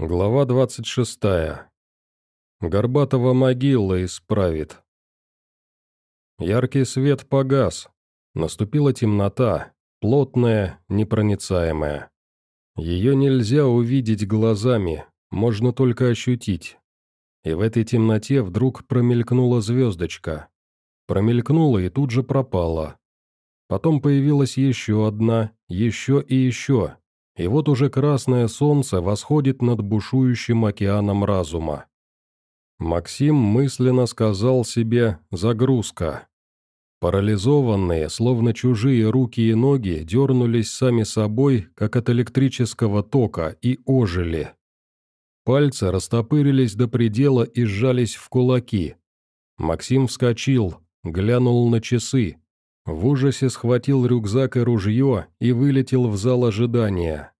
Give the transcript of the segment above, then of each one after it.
Глава 26. Горбатова могила исправит. Яркий свет погас. Наступила темнота, плотная, непроницаемая. Ее нельзя увидеть глазами, можно только ощутить. И в этой темноте вдруг промелькнула звездочка. Промелькнула и тут же пропала. Потом появилась еще одна, еще и еще, и вот уже красное солнце восходит над бушующим океаном разума. Максим мысленно сказал себе «загрузка». Парализованные, словно чужие руки и ноги, дернулись сами собой, как от электрического тока, и ожили. Пальцы растопырились до предела и сжались в кулаки. Максим вскочил, глянул на часы. В ужасе схватил рюкзак и ружье и вылетел в зал ожидания.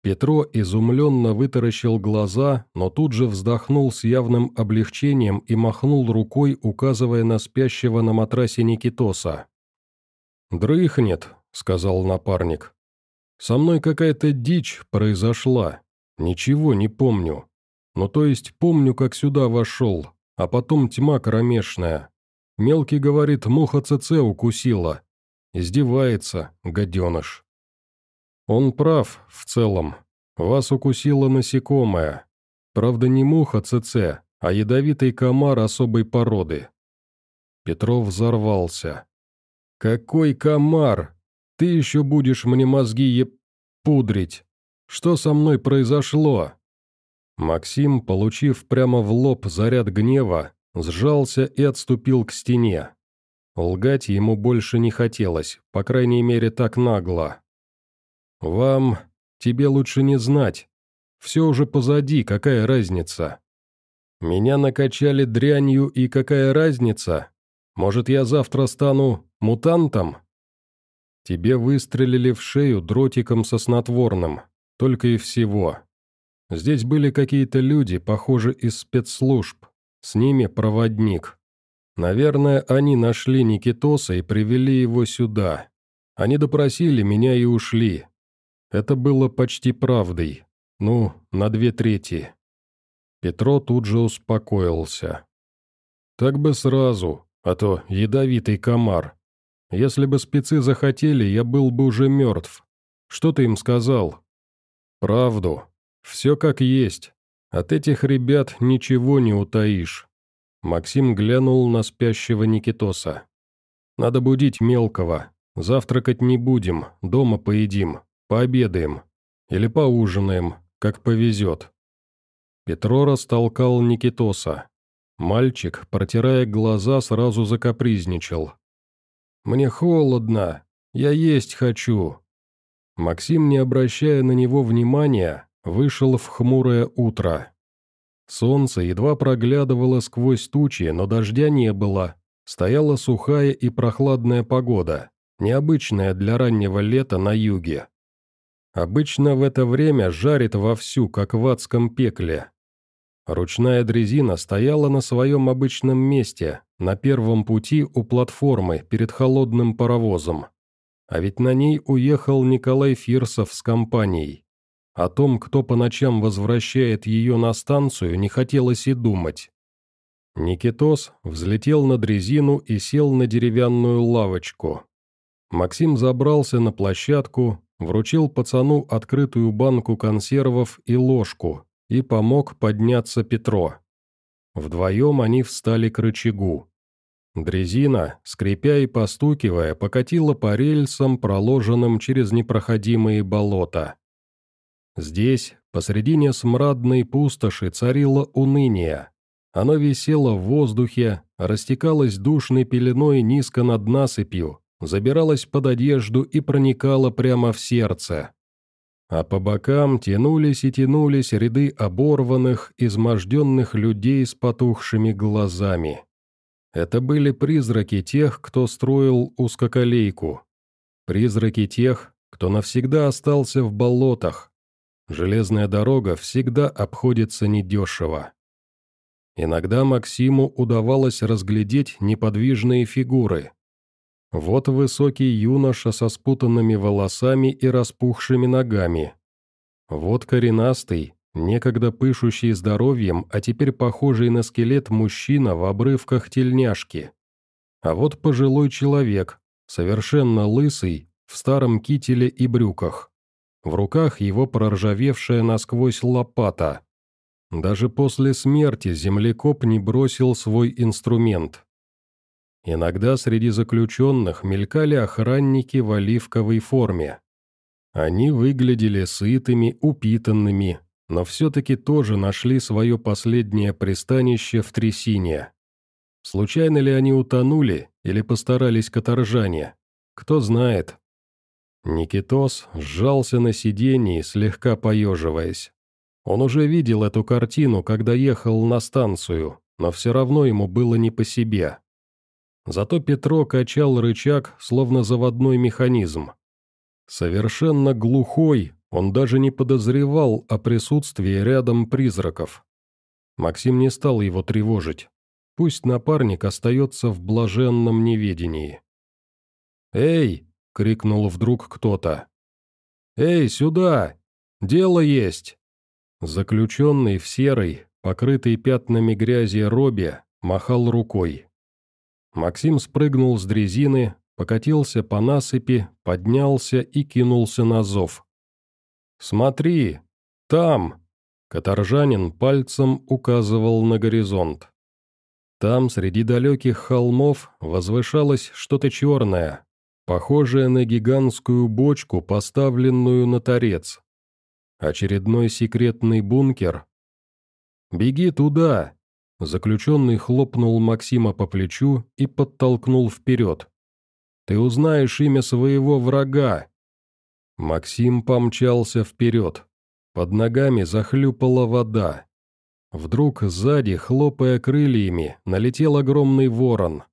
Петро изумленно вытаращил глаза, но тут же вздохнул с явным облегчением и махнул рукой, указывая на спящего на матрасе Никитоса. «Дрыхнет», — сказал напарник. «Со мной какая-то дичь произошла. Ничего не помню. Ну то есть помню, как сюда вошел, а потом тьма кромешная. Мелкий говорит, муха ЦЦ укусила. Издевается, гаденыш. Он прав, в целом. Вас укусила насекомое. Правда, не муха ЦЦ, а ядовитый комар особой породы. Петров взорвался. «Какой комар? Ты еще будешь мне мозги еп... пудрить. Что со мной произошло?» Максим, получив прямо в лоб заряд гнева, сжался и отступил к стене. Лгать ему больше не хотелось, по крайней мере так нагло. «Вам... тебе лучше не знать. Все уже позади, какая разница? Меня накачали дрянью, и какая разница? Может, я завтра стану мутантом?» «Тебе выстрелили в шею дротиком со снотворным, только и всего. Здесь были какие-то люди, похоже, из спецслужб. С ними проводник. Наверное, они нашли Никитоса и привели его сюда. Они допросили меня и ушли. Это было почти правдой. Ну, на две трети. Петро тут же успокоился. Так бы сразу, а то ядовитый комар. Если бы спецы захотели, я был бы уже мертв. Что ты им сказал? Правду. Все как есть. От этих ребят ничего не утаишь. Максим глянул на спящего Никитоса. Надо будить мелкого. Завтракать не будем, дома поедим, пообедаем. Или поужинаем, как повезет. Петро растолкал Никитоса. Мальчик, протирая глаза, сразу закапризничал. «Мне холодно, я есть хочу». Максим, не обращая на него внимания, Вышел в хмурое утро. Солнце едва проглядывало сквозь тучи, но дождя не было. Стояла сухая и прохладная погода, необычная для раннего лета на юге. Обычно в это время жарит вовсю, как в адском пекле. Ручная дрезина стояла на своем обычном месте, на первом пути у платформы перед холодным паровозом. А ведь на ней уехал Николай Фирсов с компанией. О том, кто по ночам возвращает ее на станцию, не хотелось и думать. Никитос взлетел на дрезину и сел на деревянную лавочку. Максим забрался на площадку, вручил пацану открытую банку консервов и ложку и помог подняться Петро. Вдвоем они встали к рычагу. Дрезина, скрипя и постукивая, покатила по рельсам, проложенным через непроходимые болота. Здесь, посредине смрадной пустоши, царило уныние. Оно висело в воздухе, растекалось душной пеленой низко над насыпью, забиралось под одежду и проникало прямо в сердце. А по бокам тянулись и тянулись ряды оборванных, изможденных людей с потухшими глазами. Это были призраки тех, кто строил узкоколейку. Призраки тех, кто навсегда остался в болотах, Железная дорога всегда обходится недешево. Иногда Максиму удавалось разглядеть неподвижные фигуры. Вот высокий юноша со спутанными волосами и распухшими ногами. Вот коренастый, некогда пышущий здоровьем, а теперь похожий на скелет мужчина в обрывках тельняшки. А вот пожилой человек, совершенно лысый, в старом кителе и брюках. В руках его проржавевшая насквозь лопата. Даже после смерти землекоп не бросил свой инструмент. Иногда среди заключенных мелькали охранники в оливковой форме. Они выглядели сытыми, упитанными, но все-таки тоже нашли свое последнее пристанище в трясине. Случайно ли они утонули или постарались каторжане? Кто знает. Никитос сжался на сиденье, слегка поеживаясь. Он уже видел эту картину, когда ехал на станцию, но все равно ему было не по себе. Зато Петро качал рычаг, словно заводной механизм. Совершенно глухой, он даже не подозревал о присутствии рядом призраков. Максим не стал его тревожить. Пусть напарник остается в блаженном неведении. «Эй!» — крикнул вдруг кто-то. «Эй, сюда! Дело есть!» Заключенный в серой, покрытой пятнами грязи робе, махал рукой. Максим спрыгнул с дрезины, покатился по насыпи, поднялся и кинулся на зов. «Смотри! Там!» Каторжанин пальцем указывал на горизонт. Там, среди далеких холмов, возвышалось что-то черное, похожее на гигантскую бочку, поставленную на торец. Очередной секретный бункер. «Беги туда!» Заключенный хлопнул Максима по плечу и подтолкнул вперед. «Ты узнаешь имя своего врага!» Максим помчался вперед. Под ногами захлюпала вода. Вдруг сзади, хлопая крыльями, налетел огромный ворон.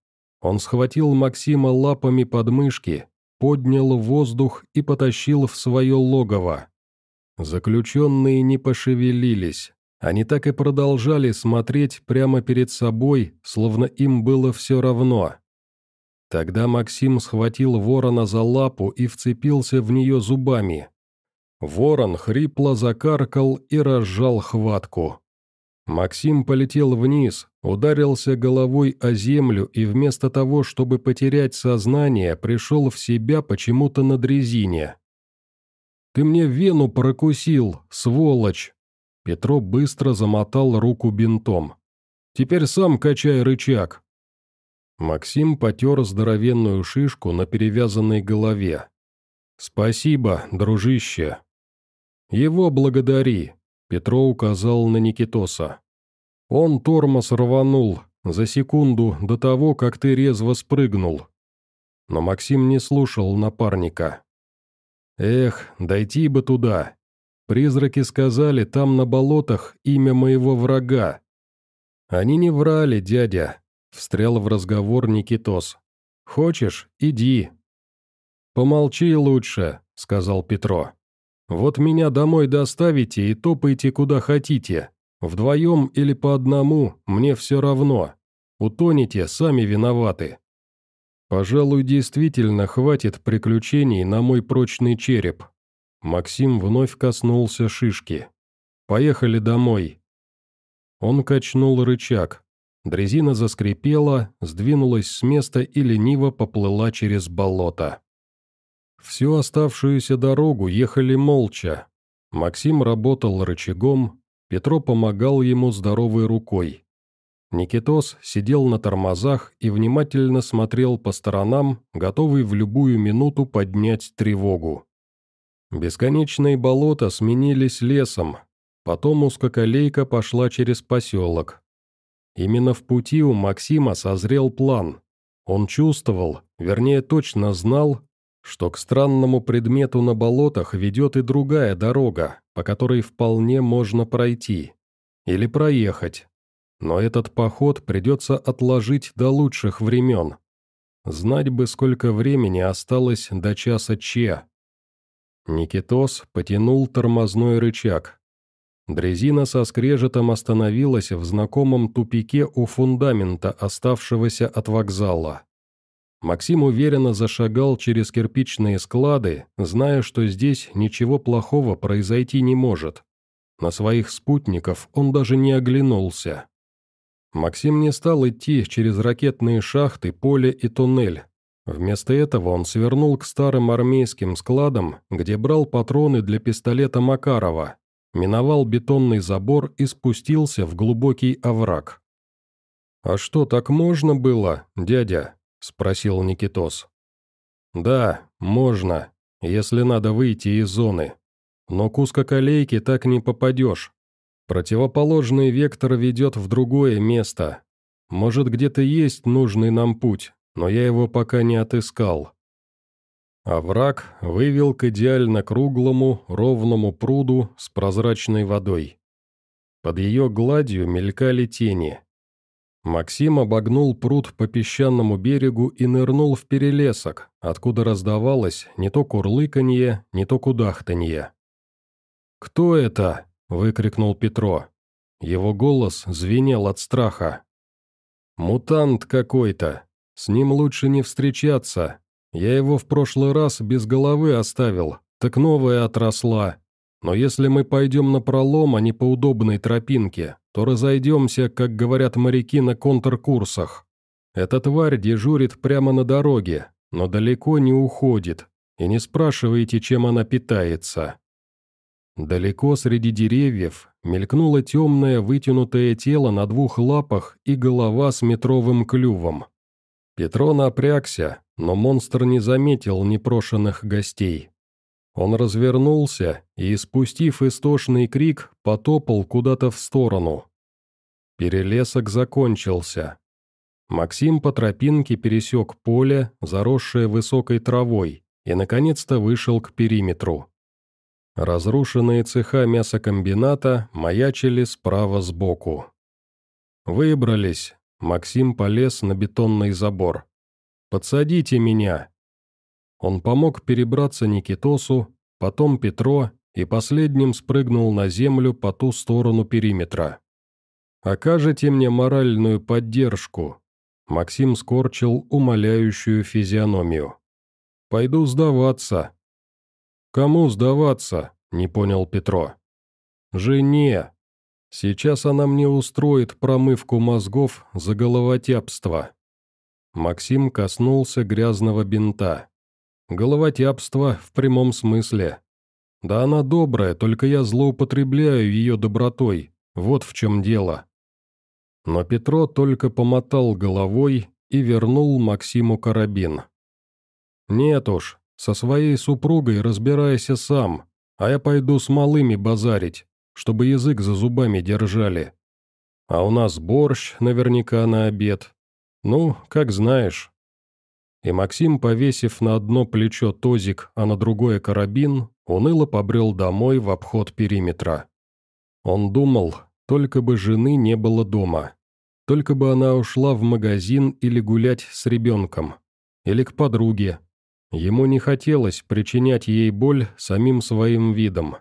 Он схватил Максима лапами под мышки, поднял воздух и потащил в свое логово. Заключенные не пошевелились. Они так и продолжали смотреть прямо перед собой, словно им было все равно. Тогда Максим схватил ворона за лапу и вцепился в нее зубами. Ворон хрипло закаркал и разжал хватку. Максим полетел вниз, ударился головой о землю и вместо того, чтобы потерять сознание, пришел в себя почему-то на дрезине. «Ты мне вену прокусил, сволочь!» Петро быстро замотал руку бинтом. «Теперь сам качай рычаг». Максим потер здоровенную шишку на перевязанной голове. «Спасибо, дружище». «Его благодари», — Петро указал на Никитоса. «Он тормоз рванул за секунду до того, как ты резво спрыгнул». Но Максим не слушал напарника. «Эх, дойти бы туда, Призраки сказали, там на болотах имя моего врага. Они не врали, дядя, встрял в разговор Никитос. Хочешь, иди. Помолчи лучше, сказал Петро. Вот меня домой доставите и топайте куда хотите. Вдвоем или по одному, мне все равно. Утонете, сами виноваты. Пожалуй, действительно хватит приключений на мой прочный череп, Максим вновь коснулся шишки. «Поехали домой». Он качнул рычаг. Дрезина заскрипела, сдвинулась с места и лениво поплыла через болото. Всю оставшуюся дорогу ехали молча. Максим работал рычагом, Петро помогал ему здоровой рукой. Никитос сидел на тормозах и внимательно смотрел по сторонам, готовый в любую минуту поднять тревогу. Бесконечные болота сменились лесом, потом узкоколейка пошла через поселок. Именно в пути у Максима созрел план. Он чувствовал, вернее точно знал, что к странному предмету на болотах ведет и другая дорога, по которой вполне можно пройти. Или проехать. Но этот поход придется отложить до лучших времен. Знать бы, сколько времени осталось до часа Че. Никитос потянул тормозной рычаг. Дрезина со скрежетом остановилась в знакомом тупике у фундамента, оставшегося от вокзала. Максим уверенно зашагал через кирпичные склады, зная, что здесь ничего плохого произойти не может. На своих спутников он даже не оглянулся. Максим не стал идти через ракетные шахты, поле и туннель. Вместо этого он свернул к старым армейским складам, где брал патроны для пистолета Макарова, миновал бетонный забор и спустился в глубокий овраг. «А что, так можно было, дядя?» – спросил Никитос. «Да, можно, если надо выйти из зоны. Но к узкоколейке так не попадешь. Противоположный вектор ведет в другое место. Может, где-то есть нужный нам путь, но я его пока не отыскал». А враг вывел к идеально круглому, ровному пруду с прозрачной водой. Под ее гладью мелькали тени. Максим обогнул пруд по песчаному берегу и нырнул в перелесок, откуда раздавалось не то курлыканье, не то кудахтанье. «Кто это?» — выкрикнул Петро. Его голос звенел от страха. «Мутант какой-то. С ним лучше не встречаться. Я его в прошлый раз без головы оставил, так новая отросла. Но если мы пойдем на пролом, а не по удобной тропинке, то разойдемся, как говорят моряки на контркурсах. Эта тварь дежурит прямо на дороге, но далеко не уходит, и не спрашивайте, чем она питается. Далеко среди деревьев мелькнуло темное вытянутое тело на двух лапах и голова с метровым клювом. Петро напрягся, но монстр не заметил непрошенных гостей. Он развернулся и, спустив истошный крик, потопал куда-то в сторону. Перелесок закончился. Максим по тропинке пересек поле, заросшее высокой травой, и, наконец-то, вышел к периметру. Разрушенные цеха мясокомбината маячили справа сбоку. «Выбрались», — Максим полез на бетонный забор. «Подсадите меня!» Он помог перебраться Никитосу, потом Петро и последним спрыгнул на землю по ту сторону периметра. «Окажете мне моральную поддержку?» Максим скорчил умоляющую физиономию. «Пойду сдаваться». «Кому сдаваться?» – не понял Петро. «Жене. Сейчас она мне устроит промывку мозгов за головотяпство». Максим коснулся грязного бинта. Головотяпство в прямом смысле. Да она добрая, только я злоупотребляю ее добротой, вот в чем дело. Но Петро только помотал головой и вернул Максиму карабин. «Нет уж, со своей супругой разбирайся сам, а я пойду с малыми базарить, чтобы язык за зубами держали. А у нас борщ наверняка на обед, «Ну, как знаешь». И Максим, повесив на одно плечо тозик, а на другое карабин, уныло побрел домой в обход периметра. Он думал, только бы жены не было дома. Только бы она ушла в магазин или гулять с ребенком. Или к подруге. Ему не хотелось причинять ей боль самим своим видом.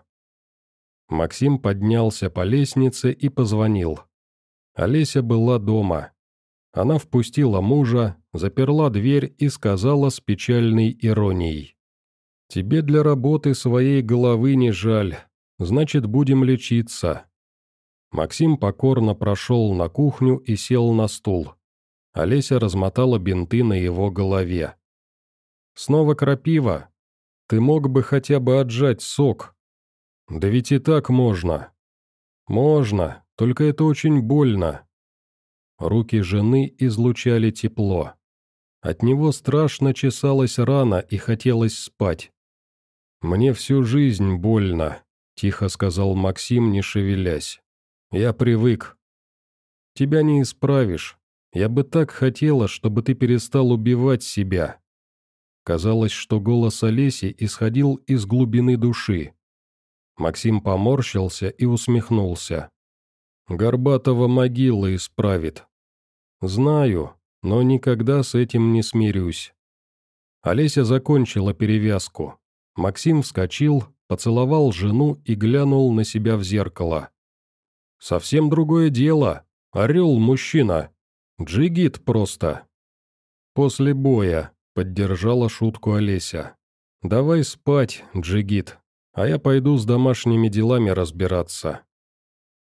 Максим поднялся по лестнице и позвонил. Олеся была дома. Она впустила мужа, заперла дверь и сказала с печальной иронией. «Тебе для работы своей головы не жаль, значит, будем лечиться». Максим покорно прошел на кухню и сел на стул. Олеся размотала бинты на его голове. «Снова крапива? Ты мог бы хотя бы отжать сок». «Да ведь и так можно». «Можно, только это очень больно. Руки жены излучали тепло. От него страшно чесалась рана и хотелось спать. «Мне всю жизнь больно», — тихо сказал Максим, не шевелясь. «Я привык». «Тебя не исправишь. Я бы так хотела, чтобы ты перестал убивать себя». Казалось, что голос Олеси исходил из глубины души. Максим поморщился и усмехнулся. Горбатова могила исправит. Знаю, но никогда с этим не смирюсь. Олеся закончила перевязку. Максим вскочил, поцеловал жену и глянул на себя в зеркало. «Совсем другое дело. Орел-мужчина. Джигит просто». «После боя», — поддержала шутку Олеся. «Давай спать, Джигит, а я пойду с домашними делами разбираться».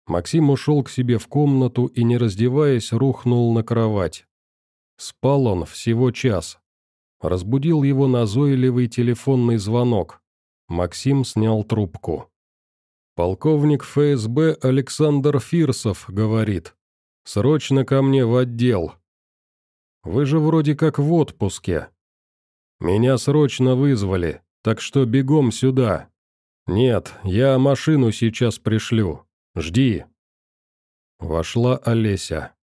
Максим ушел к себе в комнату и, не раздеваясь, рухнул на кровать. Спал он всего час. Разбудил его назойливый телефонный звонок. Максим снял трубку. «Полковник ФСБ Александр Фирсов говорит. Срочно ко мне в отдел. Вы же вроде как в отпуске. Меня срочно вызвали, так что бегом сюда. Нет, я машину сейчас пришлю. Жди». Вошла Олеся.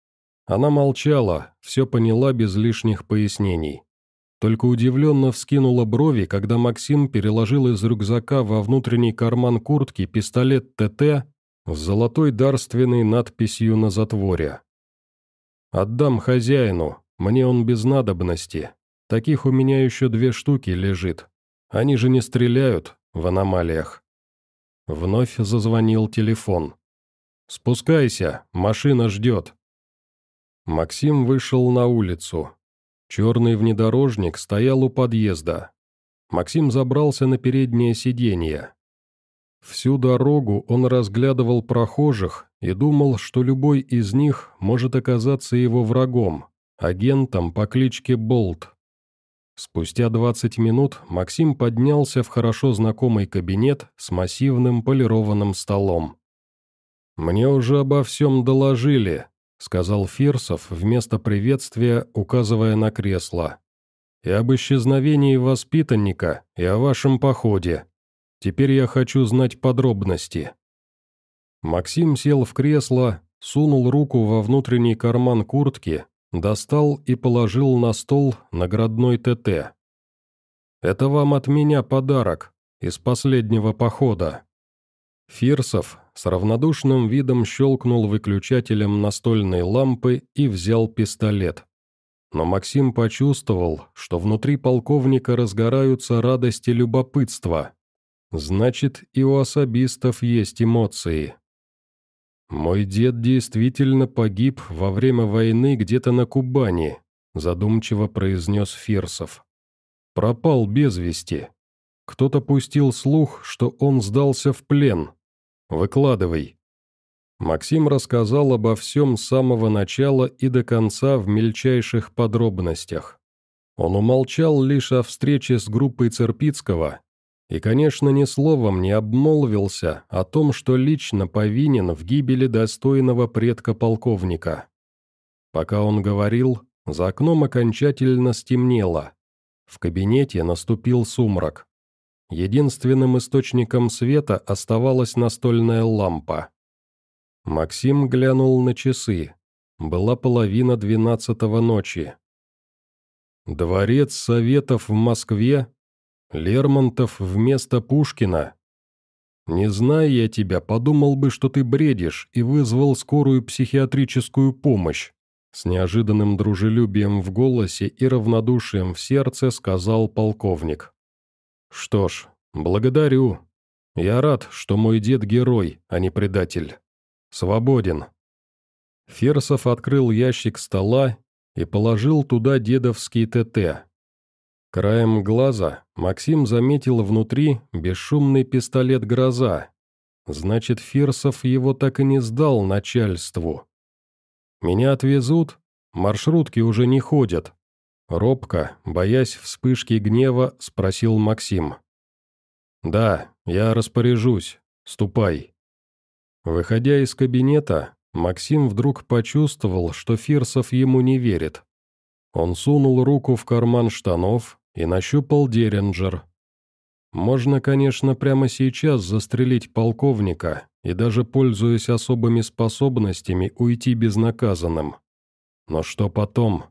Она молчала, все поняла без лишних пояснений. Только удивленно вскинула брови, когда Максим переложил из рюкзака во внутренний карман куртки пистолет ТТ с золотой дарственной надписью на затворе. «Отдам хозяину, мне он без надобности. Таких у меня еще две штуки лежит. Они же не стреляют в аномалиях». Вновь зазвонил телефон. «Спускайся, машина ждет». Максим вышел на улицу. Черный внедорожник стоял у подъезда. Максим забрался на переднее сиденье. Всю дорогу он разглядывал прохожих и думал, что любой из них может оказаться его врагом, агентом по кличке Болт. Спустя 20 минут Максим поднялся в хорошо знакомый кабинет с массивным полированным столом. «Мне уже обо всем доложили», — сказал Фирсов вместо приветствия, указывая на кресло. «И об исчезновении воспитанника, и о вашем походе. Теперь я хочу знать подробности». Максим сел в кресло, сунул руку во внутренний карман куртки, достал и положил на стол наградной ТТ. «Это вам от меня подарок, из последнего похода». Фирсов с равнодушным видом щелкнул выключателем настольной лампы и взял пистолет. Но Максим почувствовал, что внутри полковника разгораются радости любопытства. Значит, и у особистов есть эмоции. «Мой дед действительно погиб во время войны где-то на Кубани», задумчиво произнес Фирсов. «Пропал без вести. Кто-то пустил слух, что он сдался в плен. Выкладывай». Максим рассказал обо всем с самого начала и до конца в мельчайших подробностях. Он умолчал лишь о встрече с группой Церпицкого и, конечно, ни словом не обмолвился о том, что лично повинен в гибели достойного предка полковника. Пока он говорил, за окном окончательно стемнело. В кабинете наступил сумрак. Единственным источником света оставалась настольная лампа. Максим глянул на часы. Была половина двенадцатого ночи. «Дворец Советов в Москве? Лермонтов вместо Пушкина? Не зная я тебя, подумал бы, что ты бредишь, и вызвал скорую психиатрическую помощь», с неожиданным дружелюбием в голосе и равнодушием в сердце сказал полковник. «Что ж, благодарю. Я рад, что мой дед герой, а не предатель. Свободен». Ферсов открыл ящик стола и положил туда дедовский ТТ. Краем глаза Максим заметил внутри бесшумный пистолет «Гроза». Значит, Фирсов его так и не сдал начальству. «Меня отвезут? Маршрутки уже не ходят. Робко, боясь вспышки гнева, спросил Максим. «Да, я распоряжусь. Ступай». Выходя из кабинета, Максим вдруг почувствовал, что Фирсов ему не верит. Он сунул руку в карман штанов и нащупал Деренджер. Можно, конечно, прямо сейчас застрелить полковника и даже, пользуясь особыми способностями, уйти безнаказанным. Но что потом?